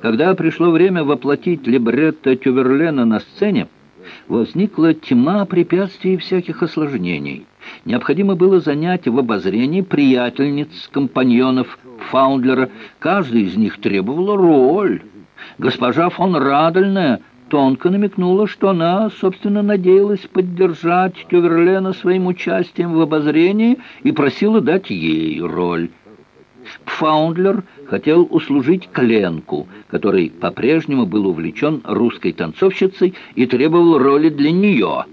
Когда пришло время воплотить либретто Тюверлена на сцене, возникла тьма препятствий и всяких осложнений. Необходимо было занять в обозрении приятельниц, компаньонов Фаундлера. Каждый из них требовал роль. Госпожа фон Радельная тонко намекнула, что она, собственно, надеялась поддержать Тюверлена своим участием в обозрении и просила дать ей роль. Пфаундлер хотел услужить Кленку, который по-прежнему был увлечен русской танцовщицей и требовал роли для нее.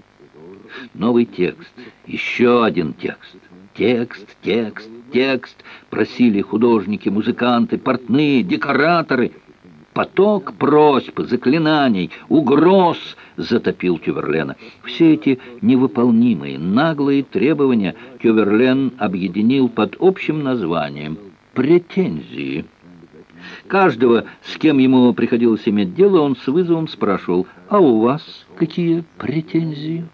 Новый текст, еще один текст, текст, текст, текст, просили художники, музыканты, портные, декораторы. Поток просьб, заклинаний, угроз затопил Тюверлена. Все эти невыполнимые, наглые требования Тюверлен объединил под общим названием – претензии. Каждого, с кем ему приходилось иметь дело, он с вызовом спрашивал, «А у вас какие претензии?»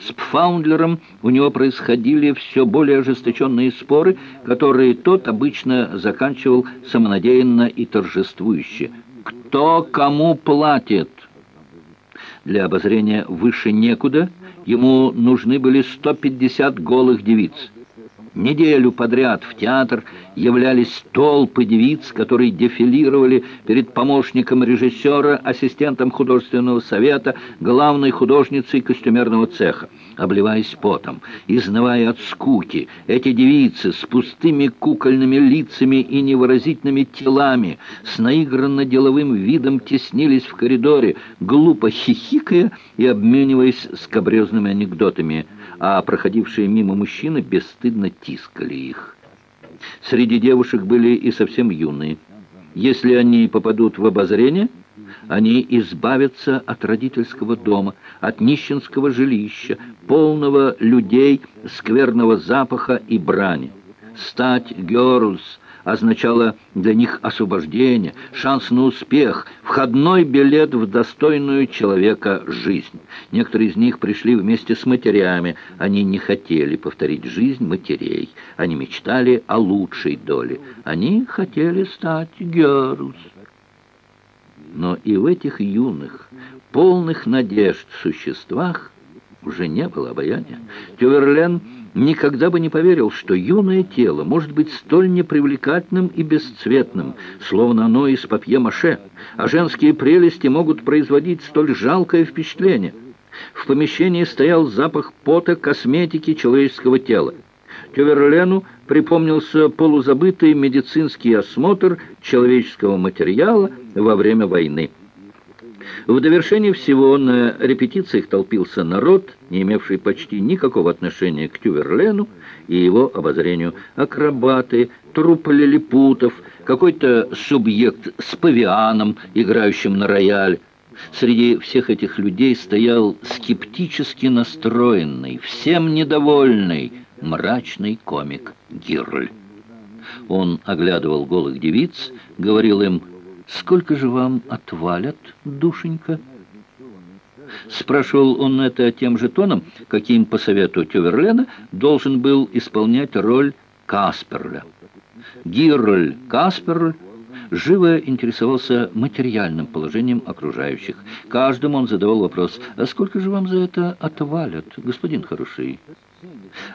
С Пфаундлером у него происходили все более ожесточенные споры, которые тот обычно заканчивал самонадеянно и торжествующе. «Кто кому платит?» Для обозрения выше некуда ему нужны были 150 голых девиц. Неделю подряд в театр являлись толпы девиц, которые дефилировали перед помощником режиссера, ассистентом художественного совета, главной художницей костюмерного цеха. Обливаясь потом, изнывая от скуки, эти девицы с пустыми кукольными лицами и невыразительными телами, с наигранно деловым видом теснились в коридоре, глупо хихикая и обмениваясь скобрезными анекдотами – а проходившие мимо мужчины бесстыдно тискали их. Среди девушек были и совсем юные. Если они попадут в обозрение, они избавятся от родительского дома, от нищенского жилища, полного людей, скверного запаха и брани. Стать «герлс» означало для них освобождение, шанс на успех, входной билет в достойную человека жизнь. Некоторые из них пришли вместе с матерями. Они не хотели повторить жизнь матерей. Они мечтали о лучшей доле. Они хотели стать герус. Но и в этих юных, полных надежд существах уже не было обаяния. Тюверлен никогда бы не поверил, что юное тело может быть столь непривлекательным и бесцветным, словно оно из папье-маше, а женские прелести могут производить столь жалкое впечатление. В помещении стоял запах пота, косметики человеческого тела. Тюверлену припомнился полузабытый медицинский осмотр человеческого материала во время войны. В довершение всего на репетициях толпился народ, не имевший почти никакого отношения к Тюверлену и его обозрению. Акробаты, труппа лилипутов, какой-то субъект с павианом, играющим на рояль. Среди всех этих людей стоял скептически настроенный, всем недовольный, мрачный комик Гирль. Он оглядывал голых девиц, говорил им «Сколько же вам отвалят, душенька?» Спрашивал он это тем же тоном, каким, по совету Тюверлена, должен был исполнять роль Касперля. Гирль Касперль живо интересовался материальным положением окружающих. Каждому он задавал вопрос, «А сколько же вам за это отвалят, господин хороший?»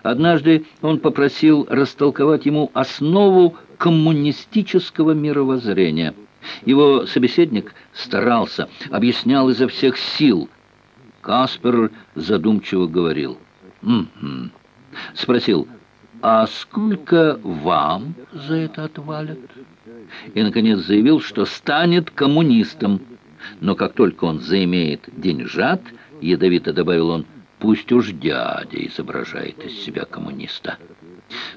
Однажды он попросил растолковать ему основу коммунистического мировоззрения – его собеседник старался, объяснял изо всех сил. Каспер задумчиво говорил. «Угу». Спросил, «А сколько вам за это отвалят?» И, наконец, заявил, что станет коммунистом. Но как только он заимеет деньжат, ядовито добавил он, «Пусть уж дядя изображает из себя коммуниста».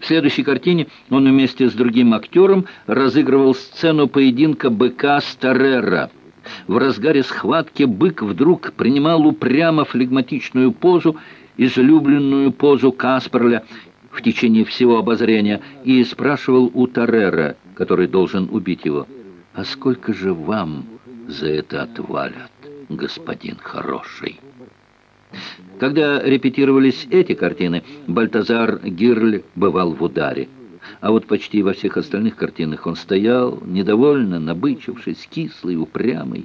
В следующей картине он вместе с другим актером разыгрывал сцену поединка быка с Таррера. В разгаре схватки бык вдруг принимал упрямо флегматичную позу, излюбленную позу Касперля в течение всего обозрения, и спрашивал у Таррера, который должен убить его, «А сколько же вам за это отвалят, господин хороший?» Когда репетировались эти картины, Бальтазар Гирль бывал в ударе. А вот почти во всех остальных картинах он стоял, недовольно набычившись, кислый, упрямый.